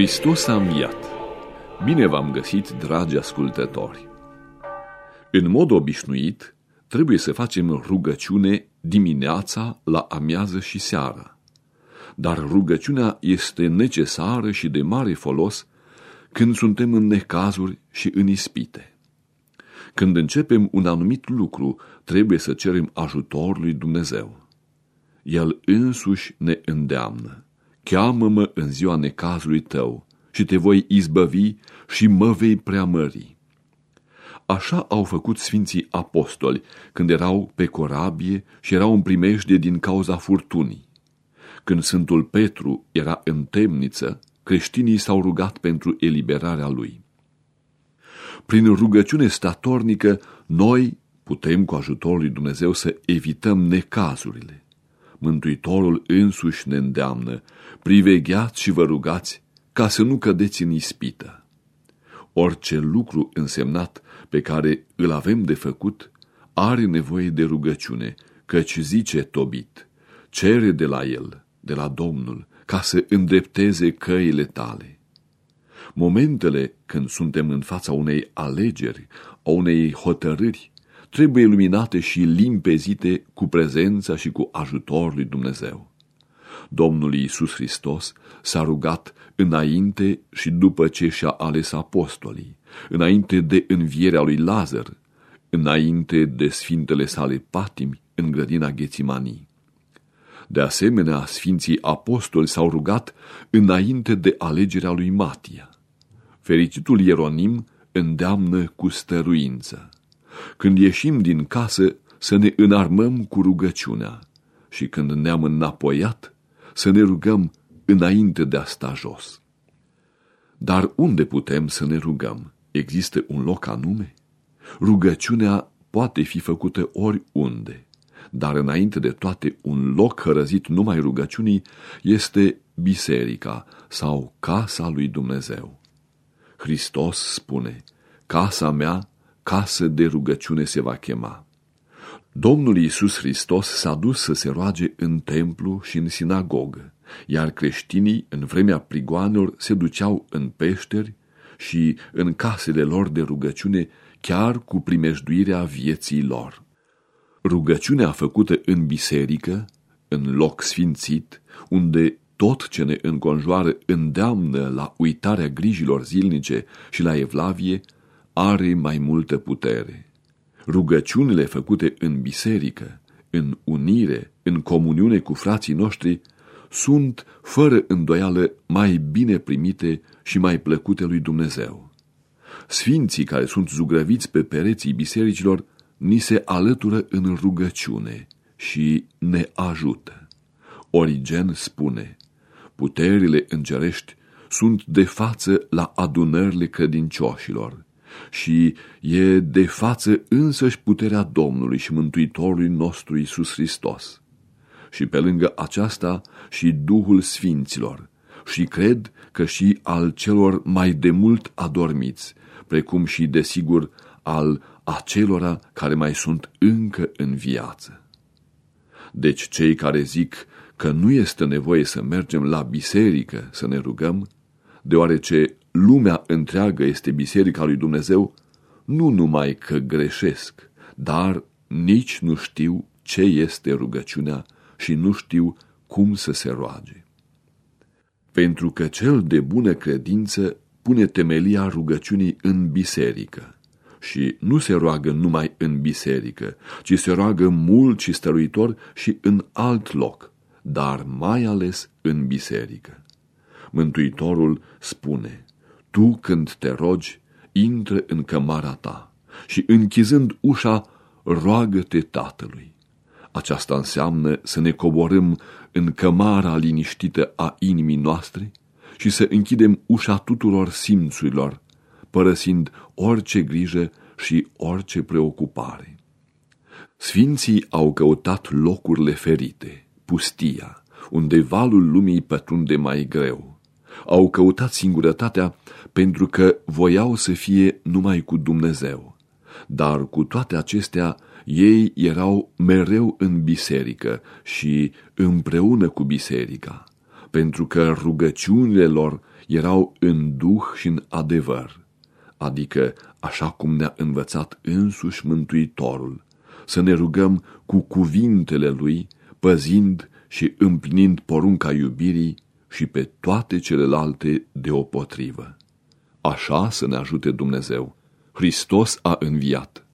Hristos a înviat! Bine v-am găsit, dragi ascultători! În mod obișnuit, trebuie să facem rugăciune dimineața, la amiază și seara. Dar rugăciunea este necesară și de mare folos când suntem în necazuri și în ispite. Când începem un anumit lucru, trebuie să cerem ajutor lui Dumnezeu. El însuși ne îndeamnă. Cheamă-mă în ziua necazului tău și te voi izbăvi și mă vei preamări. Așa au făcut sfinții apostoli când erau pe corabie și erau în primejde din cauza furtunii. Când Sfântul Petru era în temniță, creștinii s-au rugat pentru eliberarea lui. Prin rugăciune statornică, noi putem cu ajutorul lui Dumnezeu să evităm necazurile. Mântuitorul însuși ne îndeamnă, privegheați și vă rugați ca să nu cădeți în ispită. Orice lucru însemnat pe care îl avem de făcut are nevoie de rugăciune, căci zice Tobit, cere de la el, de la Domnul, ca să îndrepteze căile tale. Momentele când suntem în fața unei alegeri, a unei hotărâri, trebuie iluminate și limpezite cu prezența și cu ajutorul lui Dumnezeu. Domnul Iisus Hristos s-a rugat înainte și după ce și-a ales apostolii, înainte de învierea lui Lazar, înainte de sfintele sale patimi în grădina Ghețimanii. De asemenea, sfinții apostoli s-au rugat înainte de alegerea lui Matia. Fericitul Ieronim îndeamnă cu stăruință. Când ieșim din casă, să ne înarmăm cu rugăciunea și când ne-am înapoiat, să ne rugăm înainte de a sta jos. Dar unde putem să ne rugăm? Există un loc anume? Rugăciunea poate fi făcută oriunde, dar înainte de toate un loc hărăzit numai rugăciunii este biserica sau casa lui Dumnezeu. Hristos spune, casa mea, casă de rugăciune se va chema. Domnul Iisus Hristos s-a dus să se roage în templu și în sinagogă, iar creștinii în vremea prigoanelor se duceau în peșteri și în casele lor de rugăciune chiar cu primejduirea vieții lor. Rugăciunea făcută în biserică, în loc sfințit, unde tot ce ne înconjoară îndeamnă la uitarea grijilor zilnice și la evlavie, are mai multă putere. Rugăciunile făcute în biserică, în unire, în comuniune cu frații noștri, sunt, fără îndoială, mai bine primite și mai plăcute lui Dumnezeu. Sfinții care sunt zugrăviți pe pereții bisericilor ni se alătură în rugăciune și ne ajută. Origen spune, puterile îngerești sunt de față la adunările credincioșilor și e de față însăși puterea Domnului și Mântuitorului nostru Isus Hristos. Și pe lângă aceasta și Duhul Sfinților și cred că și al celor mai de mult adormiți, precum și, desigur, al acelora care mai sunt încă în viață. Deci cei care zic că nu este nevoie să mergem la biserică să ne rugăm, deoarece lumea întreagă este biserica lui Dumnezeu, nu numai că greșesc, dar nici nu știu ce este rugăciunea și nu știu cum să se roage. Pentru că cel de bună credință pune temelia rugăciunii în biserică și nu se roagă numai în biserică, ci se roagă mult și stăruitor și în alt loc, dar mai ales în biserică. Mântuitorul spune, tu când te rogi, intră în cămara ta și închizând ușa, roagă-te Tatălui. Aceasta înseamnă să ne coborâm în cămara liniștită a inimii noastre și să închidem ușa tuturor simțurilor, părăsind orice grijă și orice preocupare. Sfinții au căutat locurile ferite, pustia, unde valul lumii pătrunde mai greu. Au căutat singurătatea pentru că voiau să fie numai cu Dumnezeu. Dar cu toate acestea, ei erau mereu în biserică și împreună cu biserica, pentru că rugăciunile lor erau în duh și în adevăr, adică așa cum ne-a învățat însuși Mântuitorul, să ne rugăm cu cuvintele Lui, păzind și împlinind porunca iubirii și pe toate celelalte deopotrivă. Așa să ne ajute Dumnezeu. Hristos a înviat.